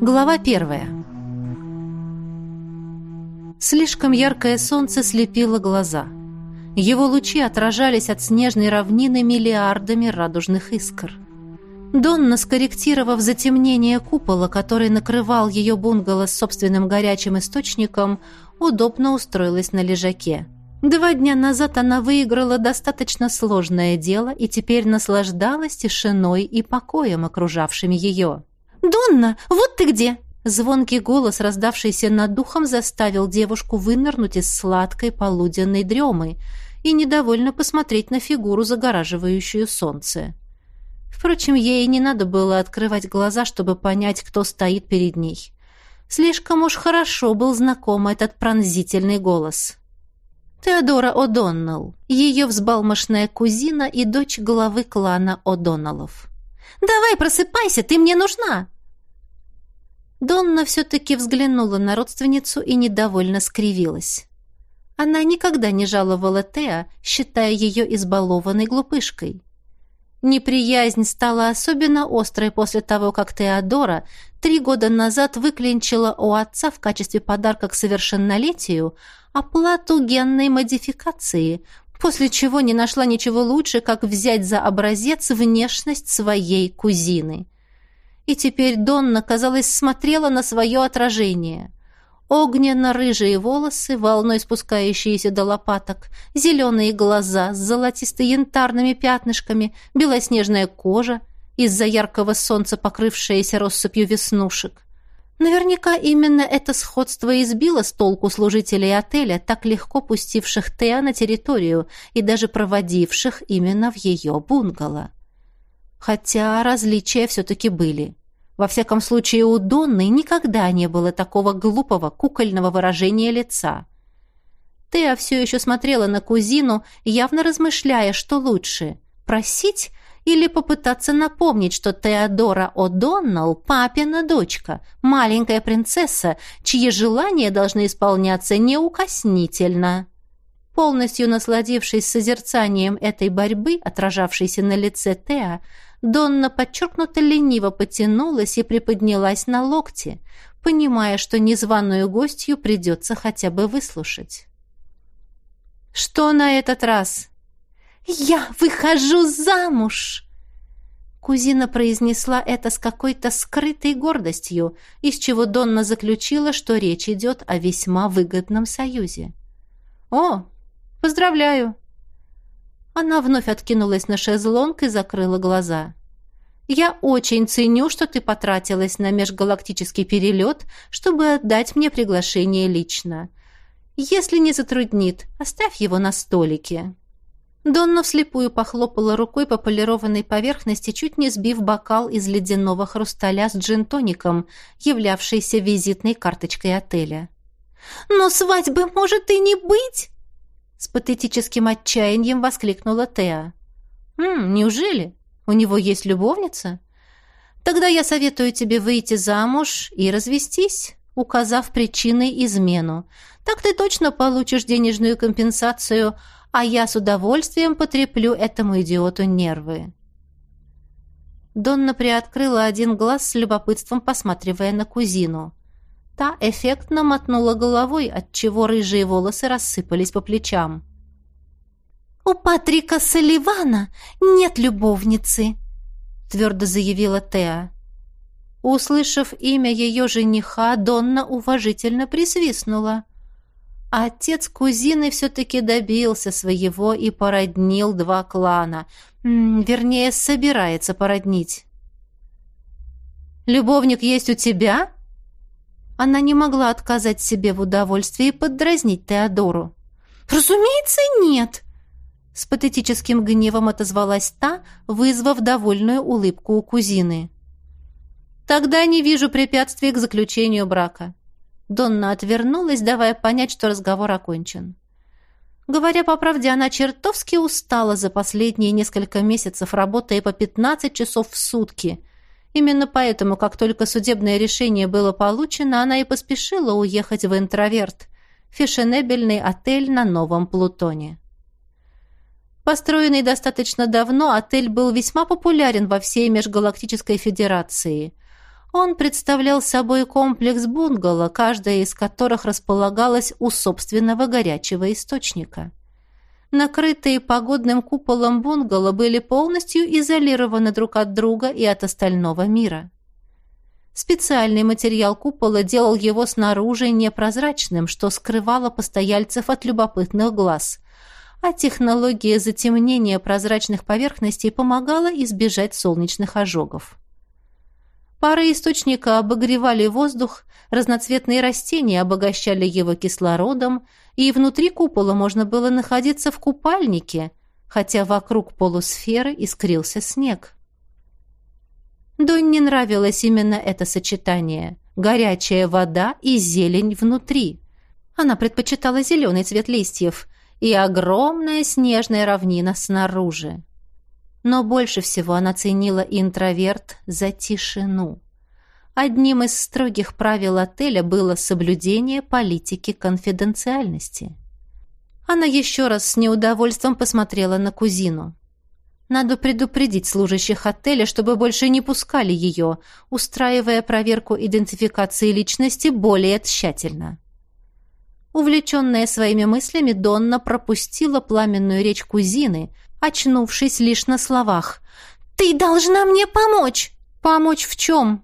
Глава первая. Слишком яркое солнце слепило глаза. Его лучи отражались от снежной равнины миллиардами радужных искр. Донна, скорректировав затемнение купола, который накрывал ее бунгало с собственным горячим источником, удобно устроилась на лежаке. Два дня назад она выиграла достаточно сложное дело и теперь наслаждалась тишиной и покоем, окружавшими ее. «Донна, вот ты где!» Звонкий голос, раздавшийся над духом, заставил девушку вынырнуть из сладкой полуденной дремы и недовольно посмотреть на фигуру, загораживающую солнце. Впрочем, ей не надо было открывать глаза, чтобы понять, кто стоит перед ней. Слишком уж хорошо был знаком этот пронзительный голос. Теодора О'Доннелл, ее взбалмошная кузина и дочь главы клана О'Доннеллов. «Давай, просыпайся, ты мне нужна!» Донна все-таки взглянула на родственницу и недовольно скривилась. Она никогда не жаловала Теа, считая ее избалованной глупышкой. Неприязнь стала особенно острой после того, как Теодора три года назад выклинчила у отца в качестве подарка к совершеннолетию оплату генной модификации, после чего не нашла ничего лучше, как взять за образец внешность своей кузины и теперь Донна, казалось, смотрела на свое отражение. Огненно-рыжие волосы, волной спускающиеся до лопаток, зеленые глаза с золотисто-янтарными пятнышками, белоснежная кожа, из-за яркого солнца покрывшаяся россыпью веснушек. Наверняка именно это сходство избило с толку служителей отеля, так легко пустивших Теа на территорию и даже проводивших именно в ее бунгало. Хотя различия все-таки были. Во всяком случае, у Донны никогда не было такого глупого кукольного выражения лица. Теа все еще смотрела на кузину, явно размышляя, что лучше – просить или попытаться напомнить, что Теодора О'Доннелл – папина дочка, маленькая принцесса, чьи желания должны исполняться неукоснительно. Полностью насладившись созерцанием этой борьбы, отражавшейся на лице Теа, Донна подчеркнуто лениво потянулась и приподнялась на локте, понимая, что незваную гостью придется хотя бы выслушать. «Что на этот раз?» «Я выхожу замуж!» Кузина произнесла это с какой-то скрытой гордостью, из чего Донна заключила, что речь идет о весьма выгодном союзе. «О, поздравляю!» Она вновь откинулась на шезлонг и закрыла глаза. «Я очень ценю, что ты потратилась на межгалактический перелет, чтобы отдать мне приглашение лично. Если не затруднит, оставь его на столике». Донна вслепую похлопала рукой по полированной поверхности, чуть не сбив бокал из ледяного хрусталя с джин-тоником, являвшийся визитной карточкой отеля. «Но свадьбы может и не быть!» С патетическим отчаянием воскликнула Теа. «М, неужели? У него есть любовница? Тогда я советую тебе выйти замуж и развестись, указав причиной измену. Так ты точно получишь денежную компенсацию, а я с удовольствием потреплю этому идиоту нервы». Донна приоткрыла один глаз с любопытством, посматривая на кузину. Та эффектно мотнула головой, отчего рыжие волосы рассыпались по плечам. «У Патрика Салливана нет любовницы», — твердо заявила Теа. Услышав имя ее жениха, Донна уважительно присвистнула. Отец кузины все-таки добился своего и породнил два клана. М -м, вернее, собирается породнить. «Любовник есть у тебя?» Она не могла отказать себе в удовольствии поддразнить Теодору. «Разумеется, нет!» С патетическим гневом отозвалась та, вызвав довольную улыбку у кузины. «Тогда не вижу препятствий к заключению брака». Донна отвернулась, давая понять, что разговор окончен. Говоря по правде, она чертовски устала за последние несколько месяцев, работая по 15 часов в сутки – Именно поэтому, как только судебное решение было получено, она и поспешила уехать в интроверт, фешенебельный отель на Новом Плутоне. Построенный достаточно давно, отель был весьма популярен во всей Межгалактической Федерации. Он представлял собой комплекс бунгало, каждая из которых располагалась у собственного горячего источника. Накрытые погодным куполом бунгало были полностью изолированы друг от друга и от остального мира. Специальный материал купола делал его снаружи непрозрачным, что скрывало постояльцев от любопытных глаз, а технология затемнения прозрачных поверхностей помогала избежать солнечных ожогов. Пары источника обогревали воздух, разноцветные растения обогащали его кислородом, и внутри купола можно было находиться в купальнике, хотя вокруг полусферы искрился снег. Донне нравилось именно это сочетание – горячая вода и зелень внутри. Она предпочитала зеленый цвет листьев и огромная снежная равнина снаружи. Но больше всего она ценила интроверт за тишину. Одним из строгих правил отеля было соблюдение политики конфиденциальности. Она еще раз с неудовольствием посмотрела на кузину. Надо предупредить служащих отеля, чтобы больше не пускали ее, устраивая проверку идентификации личности более тщательно. Увлеченная своими мыслями, Донна пропустила пламенную речь кузины, очнувшись лишь на словах. «Ты должна мне помочь!» «Помочь в чем?»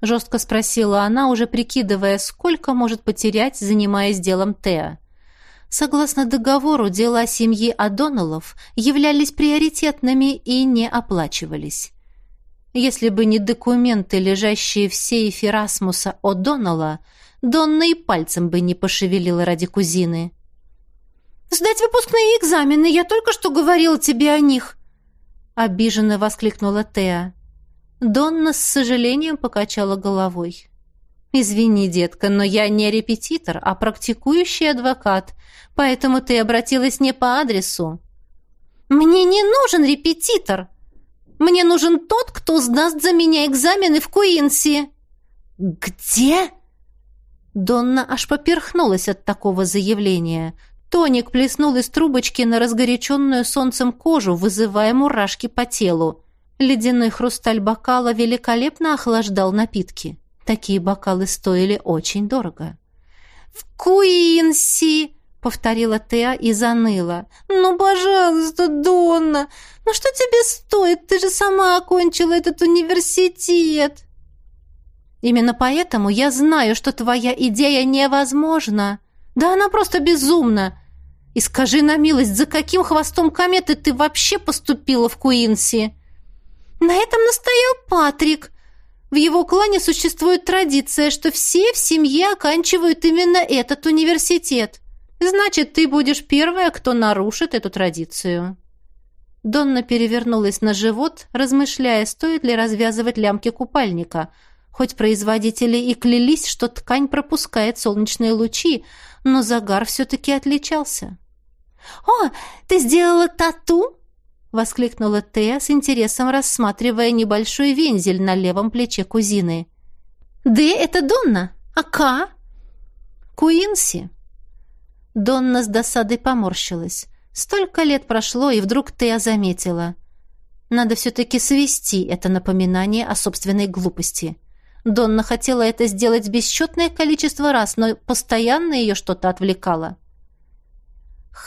Жестко спросила она, уже прикидывая, сколько может потерять, занимаясь делом Теа. Согласно договору, дела семьи Адоналов являлись приоритетными и не оплачивались. Если бы не документы, лежащие в сейфе Расмуса О'Доннелла, Донна и пальцем бы не пошевелила ради кузины. «Сдать выпускные экзамены! Я только что говорила тебе о них!» Обиженно воскликнула Теа. Донна с сожалением покачала головой. «Извини, детка, но я не репетитор, а практикующий адвокат, поэтому ты обратилась не по адресу». «Мне не нужен репетитор! Мне нужен тот, кто сдаст за меня экзамены в Куинси!» «Где?» Донна аж поперхнулась от такого заявления. Тоник плеснул из трубочки на разгоряченную солнцем кожу, вызывая мурашки по телу. Ледяной хрусталь бокала великолепно охлаждал напитки. Такие бокалы стоили очень дорого. «В Куинси!» — повторила Теа и заныла. «Ну, пожалуйста, Донна! Ну что тебе стоит? Ты же сама окончила этот университет!» «Именно поэтому я знаю, что твоя идея невозможна. Да она просто безумна!» И скажи на милость, за каким хвостом кометы ты вообще поступила в Куинси?» «На этом настоял Патрик. В его клане существует традиция, что все в семье оканчивают именно этот университет. Значит, ты будешь первая, кто нарушит эту традицию». Донна перевернулась на живот, размышляя, стоит ли развязывать лямки купальника. Хоть производители и клялись, что ткань пропускает солнечные лучи, но загар все-таки отличался. «О, ты сделала тату?» — воскликнула Тея с интересом, рассматривая небольшой вензель на левом плече кузины. «Д — это Донна, а К?» «Куинси». Донна с досадой поморщилась. Столько лет прошло, и вдруг Тея заметила. Надо все-таки свести это напоминание о собственной глупости. Донна хотела это сделать бесчетное количество раз, но постоянно ее что-то отвлекало.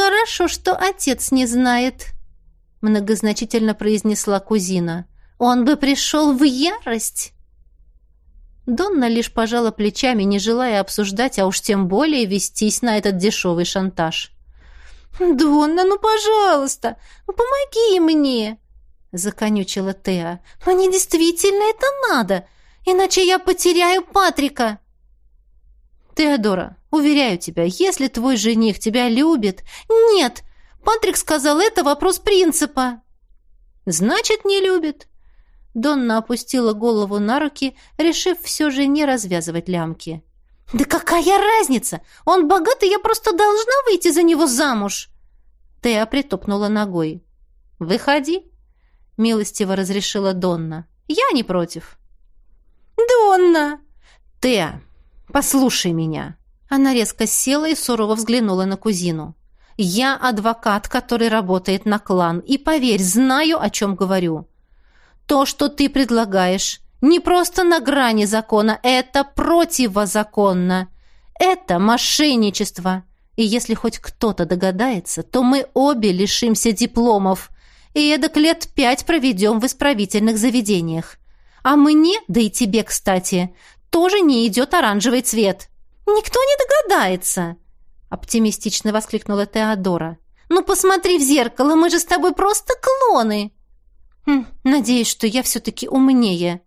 «Хорошо, что отец не знает», — многозначительно произнесла кузина. «Он бы пришел в ярость!» Донна лишь пожала плечами, не желая обсуждать, а уж тем более вестись на этот дешевый шантаж. «Донна, ну, пожалуйста, ну, помоги мне!» — законючила Теа. «Мне действительно это надо, иначе я потеряю Патрика!» «Теодора, уверяю тебя, если твой жених тебя любит...» «Нет! Патрик сказал, это вопрос принципа!» «Значит, не любит!» Донна опустила голову на руки, решив все же не развязывать лямки. «Да какая разница? Он богатый, я просто должна выйти за него замуж!» Теа притопнула ногой. «Выходи!» — милостиво разрешила Донна. «Я не против». «Донна!» «Теа, «Послушай меня». Она резко села и сурово взглянула на кузину. «Я адвокат, который работает на клан, и, поверь, знаю, о чем говорю. То, что ты предлагаешь, Не просто на грани закона, это противозаконно. Это мошенничество. И если хоть кто-то догадается, то мы обе лишимся дипломов. И эдак лет пять проведем в исправительных заведениях. А мне, да и тебе, кстати, тоже не идет оранжевый цвет. Никто не догадается, оптимистично воскликнула Теодора. Ну посмотри в зеркало, мы же с тобой просто клоны. Хм, надеюсь, что я все-таки умнее,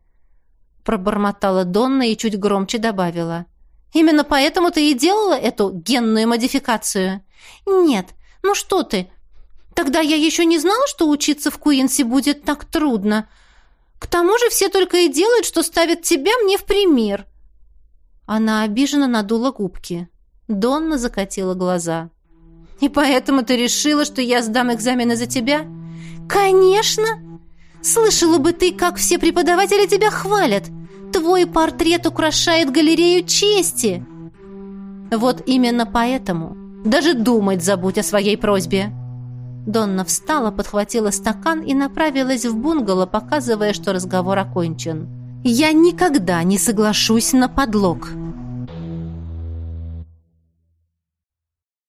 пробормотала Донна и чуть громче добавила. Именно поэтому ты и делала эту генную модификацию? Нет, ну что ты? Тогда я еще не знала, что учиться в Куинсе будет так трудно. К тому же все только и делают, что ставят тебя мне в пример. Она обиженно надула губки. Донна закатила глаза. «И поэтому ты решила, что я сдам экзамены за тебя?» «Конечно! Слышала бы ты, как все преподаватели тебя хвалят. Твой портрет украшает галерею чести!» «Вот именно поэтому. Даже думать забудь о своей просьбе!» Донна встала, подхватила стакан и направилась в бунгало, показывая, что разговор окончен. «Я никогда не соглашусь на подлог!»